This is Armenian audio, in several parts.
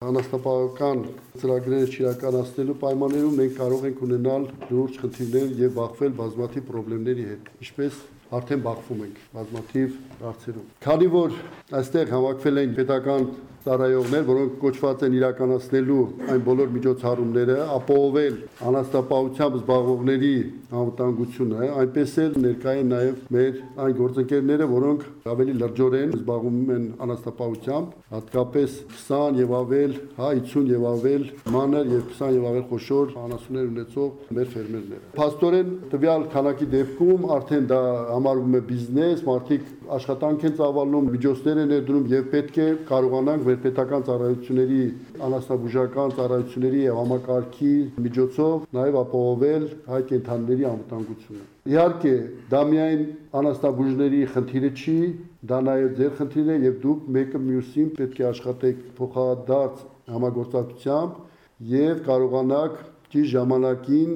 Անաստապահական ծրագրերը չիրականացնելու պայմաններում մենք կարող ենք ունենալ լուրջ խնդիրներ եւ բախվել բազմաթիվ խնդիրների հետ, ինչպես արդեն բախվում ենք բազմաթիվ հարցերում։ Քանի որ այստեղ հավաքվել են պետական ծառայողներ, որոնք կոչված են իրականացնելու այն բոլոր միջոցառումները, ապահովել անաստապահությամբ զբաղվողների անվտանգությունը, այնպես էլ ներկայ են նաև մեր այն գործընկերները, որոնք ավելի լրջորեն զբաղվում են անաստապահությամբ, հատկապես 20 եւ ավել, հա 50 եւ ավել մանր եւ 20 եւ ավել խոշոր անասուններ ունեցող մեր ֆերմերները։ Փաստորեն տվյալ քանակի դեպքում արդեն դա համարվում է բիզնես, մարդիկ աշխատանք են ծավալում, միջոցներ են ներդրում եւ պետք է կարողանանք մեր պետական ծառայությունների, անաստաբուժական ծառայությունների եւ համակարգի միջոցով նաեւ ապահովել հայ կենթանիների անվտանգությունը։ Իհարկե, դա միայն անաստաբուժների խնդիրը չի, դա նաեւ ձեր խնդիրն է եւ դուք մեկը մյուսին պետք է աշխատեք փոխադարձ համագործակցությամբ եւ կարողանաք ճիշտ ժամանակին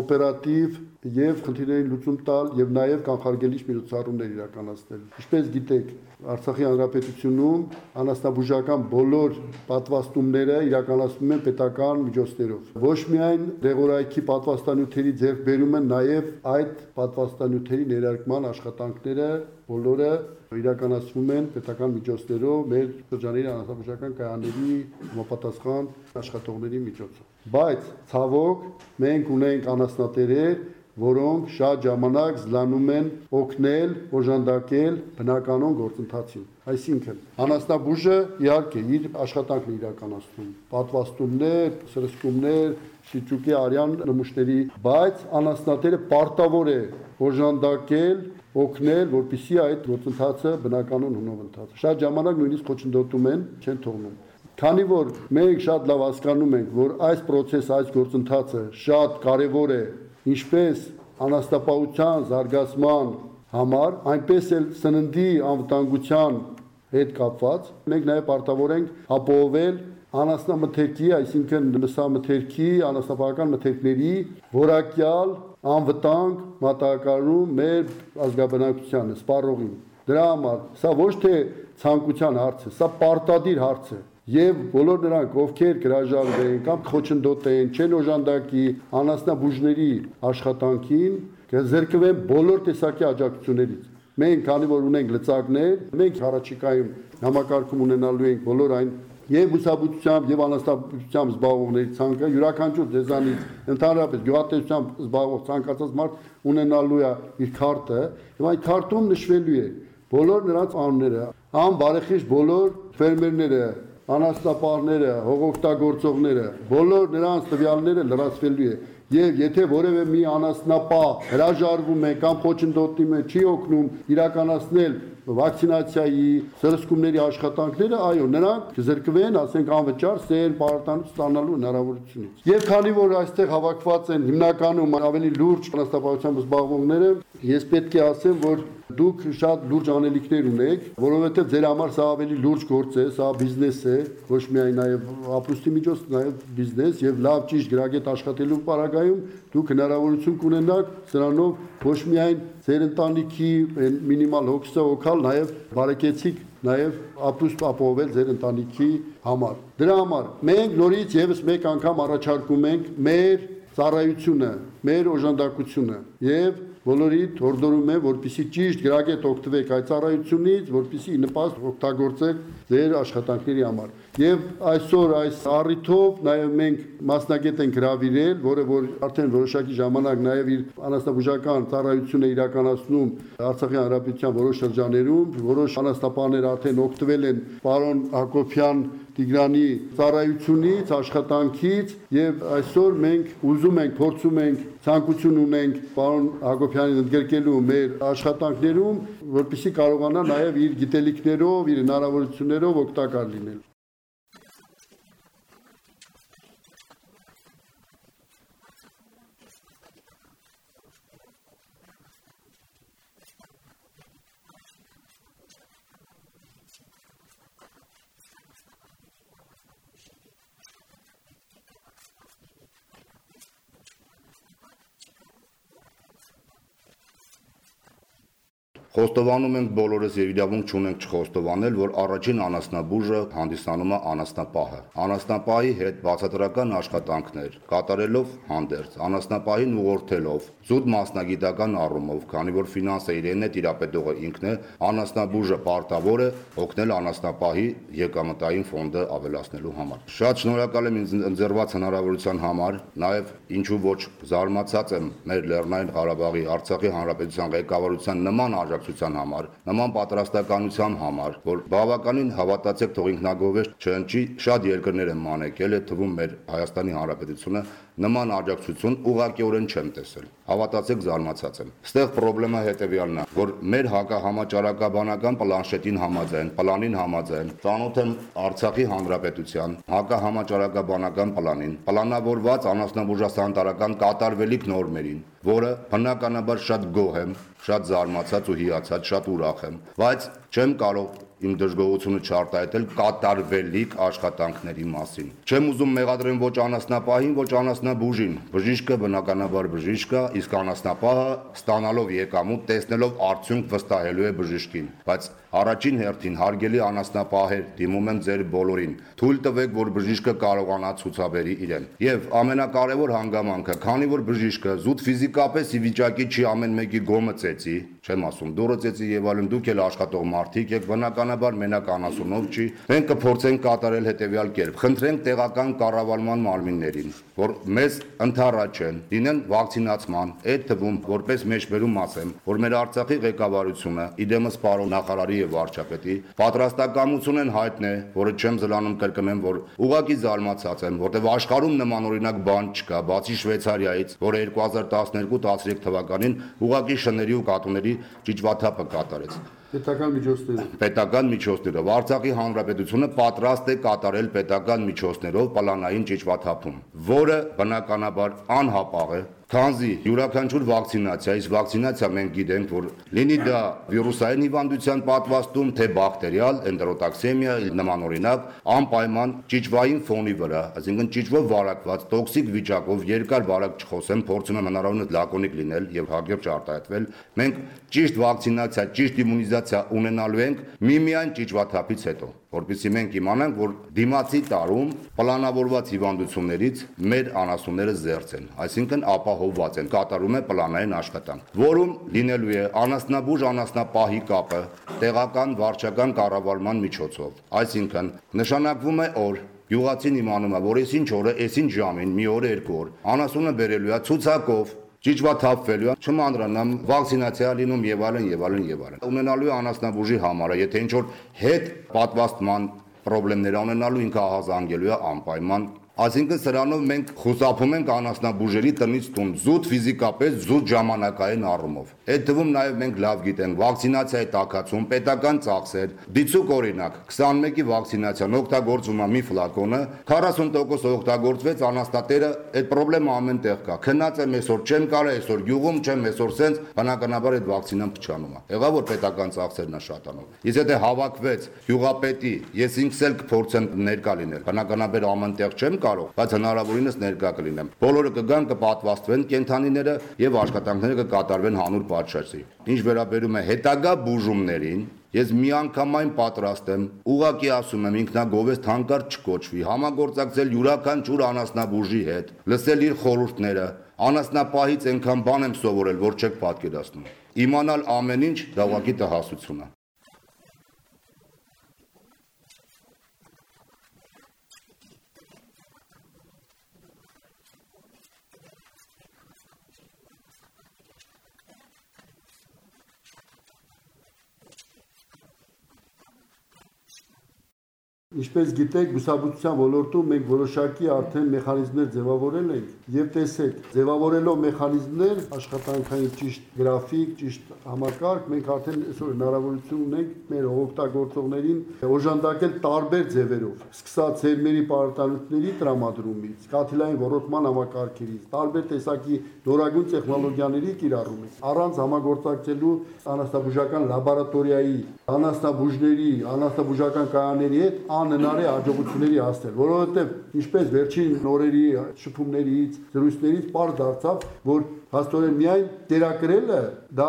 օպերատիվ եւ խնդիրներին լուծում տալ եւ նաեւ կանխարգելիչ միջոցառումներ իրականացնել։ Ինչպես գիտեք, Արցախի հանրապետությունում անաստաբուժական բոլոր պատվաստումները իրականացվում են պետական միջոցներով։ Ոչ միայն դեղորայքի պատվաստանյութերի ձեռքբերումը, նաեւ այդ պատվաստանյութերի ներարկման աշխատանքները բոլորը իրականացվում են պետական միջոցներով մեր շրջանների անաստաբուժական կայանների համապատասխան աշխատողների միջոցով։ Բայց ցավոք մենք ունենք անասնատերեր, որոնք շատ ժամանակ զլանում են օգնել, օժանդակել բնականոն գործընթացին։ Այսինքն, անաստաբուժը իհարկե իր աշխատանքն իրականացնում, պատվաստումներ, սրսկումներ, շիճուկի արյան նմուշների, բայց անաստատերը պարտավոր է օժանդակել օգնել, որպիսի այդ գործընթացը բնականon հնով ընթացի։ Շատ ժամանակ նույնիսկ խոչընդոտում են, չեն թողնում։ Քանի որ մենք շատ լավ հասկանում ենք, որ այս process, այս գործընթացը շատ կարևոր է ինչպես անաստապահության զարգացման համար, այնպես էլ սննդի անվտանգության հետ կապված, մենք նաև պարտավոր ենք ապահովել անասնամթերքի, այսինքն լսամթերքի, անասնապահական մթերքների որակյալ անվտանգ մատակարարում մեր ազգաբնակությանը, սպառողին։ Դրա համար սա ոչ թե ցանկության հարց է, սա պարտադիր հարց է եւ բոլոր նրանք, ովքեր գրաժարվեն կամ խոչընդոտեն, չեն օժանդակի անասնաբուժների աշխատանքին, կզրկվեն բոլոր տեսակի աջակցություններից։ Մենք, քանի որ ունենք լծակներ, մենք առաջիկայում համակարգում ունենալու ենք բոլոր այն եւ ուսաբուծությամբ եւ անաստաբուծությամբ զբաղվողների ցանկը յուրաքանչյուր դեզանից ընդհանրապես գյուղատնտեսությամբ զբաղվող ցանկացած մարդ ունենալու է իր քարտը եւ այդ քարտում նշվելու է բոլոր նրանց անունները, ան բարեխիղճ բոլոր ֆերմերները, անաստապարները, հողօգտագործողները, բոլոր նրանց տվյալները լրացվելու է Եվ եթե որևէ մի անասնապահ հրաժարվում է կամ խոչընդոտում է, չի օգնում իրականացնել վակցինացիայի, սրսկումների աշխատանքները, այո, նրանք կզրկվեն, ասենք անվճար սեր պարտանուց ստանալու հնարավորությունից։ Եվ քանի որ այստեղ հավաքված են հիմնականում ավելի լուրջ անաստապահությամբ զբաղվողները, ես պետք է ասեմ, որ դուք շատ լուրջ անելիքներ ունեք, որովհետև ձեր համար սա ավելի լուրջ գործ է, սա բիզնես է, ոչ միայն նաև ապրուստի միջոց, նաև բիզնես եւ լավ ճիշտ գրագետ աշխատելու պարագայում դուք հնարավորություն կունենաք սրանով ոչ միայն ձեր ընտանիքի մինիմալ հոգսը օգալ, նաև բարեկեցիկ նաև ապրուստ ապահովել ձեր ընտանիքի համար։ Դրա համար մենք նորից եւս մեկ անգամ առաջարկում ենք մեր ծառայությունը, մեր օժանդակությունը եւ բոլորիդ հորդորում եմ, որպիսի ճիշտ գրագետ օգտվեք այդ ծառայությունից, որպիսի նպաստ օգտագործեք ձեր աշխատանքների համար։ Եվ այսօր այս առիթով նաև մենք մասնագետ ենք հravirել, որը որ արդեն որոշակի ժամանակ նաև իր անաստաբուժական ծառայությունը իրականացնում Արցախի հանրապետության որոշ շրջաներում, որոշ անաստապաններ արդեն օգտվել են պարոն Հակոբյան Տիգրանի ծառայությունից, աշխատանքից եւ այսօր մենք ուզում ենք, փորձում ենք, ցանկություն ունենք պարոն Հակոբյանին ընդգրկելու մեր աշխատանքներում, որպեսզի կարողանա նաեւ իր գիտելիքներով, իր հնարավորություններով օգտակար լինել։ Խոստովանում ենք բոլորս եւ իրավունք չունենք չխոստովանել, որ առաջին անասնաբուժը հանդիսանում է անասնապահը։ Անասնապահի հետ բացատրական աշխատանքներ կատարելով հանդերձ, անասնապահին ուղղորդելով, զուտ մասնագիտական առումով, քանի որ ֆինանսը իրենն է, տիրապետողը ինքն է, անասնաբուժը պարտավոր է օգնել անասնապահի եկամտային ֆոնդը ավելացնելու համար։ Շատ շնորհակալ եմ ինձ ընձեռված հնարավորության համար, նաև ինչու ոչ զարմացած եմ մեր Լեռնային Ղարաբաղի Արցախի Հանրապետության ղեկավարության նման աջակցության համար, նման պատրաստականության համար, որ բավականին հավատացեք թող ինքնագովեշ չընչի, շատ երկրներ են մանեկել, է թվում մեր Հայաստանի Հանրապետությունը նման աջակցություն ուղղակիորեն չեմ տեսել։ Հավատացեք, զարմացած եմ։ Ստեղ խնդրեմը հետեւյալն է, որ մեր հակահամաճարակաբանական պլանշետին համաձայն, պլանին համաձայն, ծանոթ եմ Արցախի Հանրապետության հակահամաճարակաբանական պլանին, պլանավորված անասնաբուժասանիտարական կատարվելիք նորմերին, որը բնականաբար շատ գոհ եմ, շատ զարմացած ու հիացած, շատ ուրախ եմ, բայց չեմ կարող իմ դժգոհությունը չարտահայտել կատարվելիք աշխատանքների մասին։ Չեմ ուզում մեղադրեմ ոչ անասնապահին, ոչ անասնաբուժին։ Բժիշկը բնականաբար բժիշկ է, իսկ անասնապահը ստանալով եկամուտ, տեսնելով արդյունք վստահելու է բժիշկին։ Բայց Առաջին հերթին հարգելի անասնապահեր, դիմում եմ ձեր բոլորին։ Թույլ տվեք, որ բժիշկը կարողանա ցուցաբերի իրեն։ Եվ ամենակարևոր հանգամանքը, քանի որ բժիշկը զուտ ֆիզիկապես ի վիճակի չի ամեն մեկի գոմը ծեծի, չեմ ասում դուրը ծեծի եւ այլն, դուք էլ աշխատող մարդիկ եք, բնականաբար մենակ անասունով չի։ Մենք կփորձենք կատարել հետեւյալ կերպ։ Խնդրենք տեղական կառավարման մարմիններին, որ մեզ ընթառաջեն, դինեն վակցինացման, այդ թվում որպես մեջբերում ասեմ, որ մեր Արցախի ղեկավարությունը, իդեմս պարոն նախարարի եւ վարչապետի պատրաստակամություն են հայտնել, որը չեմ զլանում կրկնեմ, որ ուղակի զարմացած եմ, որտեղ աշխարհում նմանօրինակ բան չկա, բացի Շվեյցարիայից, որը 2012-13 թվականին ուղակի շների ու կատուների ճիճվաթափը կատարեց։ Պետական միջոցներով։ Պետական միջոցներով Արցախի հանրապետությունը պատրաստ է կատարել պետական միջոցներով պլանային ճիճվաթափում, որը բնականաբար անհապաղ է Քանզի յուրաքանչյուր վակցինացիա, իսկ վակցինացիա մենք գիտենք, որ լինի դա վիրուսային հիվանդության պատվաստում, թե բակտերիալ, էնդերոտոքսեմիա, նմանօրինակ, անպայման ճիճվային ֆոնի վրա, այսինքն ճիճվով վարակված տոքսիկ վիճակով երկար վարակ չխոսեմ, փորձում եմ հնարավորինս լակոնիկ լինել եւ հագերճ արտահայտվել։ Մենք ճիշտ վակցինացիա, ճիշտ իմունիզացիա ունենալու ենք միմիայն ճիճվաթափից հետո որպեսզի մենք իմանանք, որ դիմացի տարում պլանավորված հիվանդություններից մեր անասունները զերծ են, այսինքն ապահովված են, կատարում է պլանային աշխատանք, որում լինելու է անասնաբուժ անասնապահի կապը տեղական վարչական կառավարման միջոցով, այսինքն նշանակվում է օր Յուղացին իմանում է, որ այսինչ օրը, այսինչ ժամին, մի օր, երկու օր, անասունը բերելու է ցուցակով, ճիճվա թափվելու, չմանրանամ վակցինացիա լինում եւ այլն եւ այլն եւ այլն։ Ունենալու անասնաբուժի համարը, եթե ինչ որ հետ պատվաստման խնդիրներ ունենալու ինքը ահազանգելու է անպայման Այսինքն սրանով մենք խուսափում ենք անասնաբուժերի տնից տուն զուտ ֆիզիկապես զուտ ժամանակային առումով։ Այդ թվում նաև մենք լավ գիտենք վակցինացիայի տակածում պետական ծախսեր, դիցուկ օրինակ 21-ի վակցինացիան օգտագործում է մի ֆլակոնը, 40% օգտագործվեց անաստատերը, այդ խնդրեմը ամենտեղ կա։ Քնած եմ այսօր չեմ կարա այսօր գյուղում չեմ այսօր սենց բնականաբար այդ վակցինան փչանում է։ Եղա որ պետական ծախսերն է շատանում։ Իսկ եթե հավաքվեց յուղապետի, ես ինքս էլ կփորձեմ ներկա լինել։ Բնականաբար ամենտեղ չեմ կարող, բայց հնարավորինս ներկա կլինեմ։ Բոլորը կգան, կպատվաստվեն կենթանիները եւ աշխատանքները կկատարվեն հանուր պատշաճի։ Ինչ վերաբերում է հետագա բուժումներին, Ես միանգամայն պատրաստ եմ, ուղակի ասում եմ, ինքնագովես թանկարդ չկոչվի, համագործակցել յուրաքանչյուր անասնաբուժի հետ, լսել իր խորհուրդները, անասնապահից այնքան բան եմ սովորել, որ չեք պատկերացնում։ Իմանալ ամեն ինչ դա ուղակի տհասություն է։ Ինչպես գիտեք, բուսաբուծության ոլորտում մենք որոշակի արդեն մեխանիզմներ ձևավորել ենք եւ տեսեք, ձևավորելով մեխանիզմներ, աշխատանքային ճիշտ գրաֆիկ, ճիշտ համակարգ, մենք արդեն այսօր հնարավորություն ունենք մեր օգտագործողներին օժանդակել տարբեր ձևերով, սկսած ծերմերի պարտանությունների տրամադրումից, կաթիլային ոռոգման համակարգերից, տարբեր տեսակի նորագույն տեխնոլոգիաների կիրառումից, առանց համագործակցելու անաստաբուժական լաբորատորիայի, անաստաբուժների, անաստաբուժական կայանների հետ անհնար է հաջողությունների հասնել, որովհետև ինչպես վերջին օրերի շփումներից, զրույցներից པար դարձավ, որ հաստորեն միայն տերակրելը դա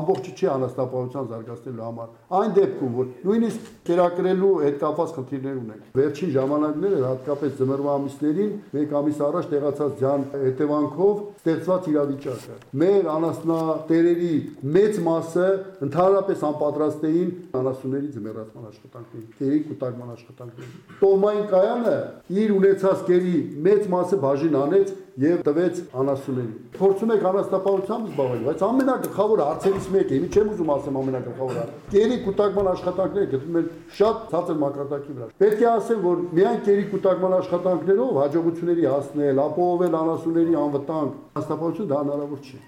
ամբողջը չի անաստապահության զարգացնելու համար։ Այն դեպքում, որ նույնիսկ կերակրելու հետ կապված խնդիրներ ունենք։ Վերջին ժամանակները հատկապես ձմեռվա ամիսներին մեկ ամիս առաջ տեղացած ձյան հետևանքով ստեղծված իրավիճակը։ Մեր անասնատերերի մեծ մասը ընդհանրապես անպատրաստ էին անասունների ձմեռացման աշխատանքներին, գերի կուտակման աշխատանքներին։ Տոհմային կայանը իր ունեցած գերի մեծ մասը բաժին անեց եւ տվեց անասուններին։ Փորձում եք անաստապահությամբ զբաղվել, բայց ամենագլխավոր հարցերից մեկը, իմի չեմ ուզում ասեմ ամենագլխավորը, գերի կուտակման աշխատանքները գտնվում են շատ ցածր մակարդակի վրա։ Պետք է ասեմ, որ միայն գերի կուտակման աշխատանքներով հաջողությունների հասնել, ապահովել անասունների անվտանգ, անաստապահություն դա հնարավոր չի։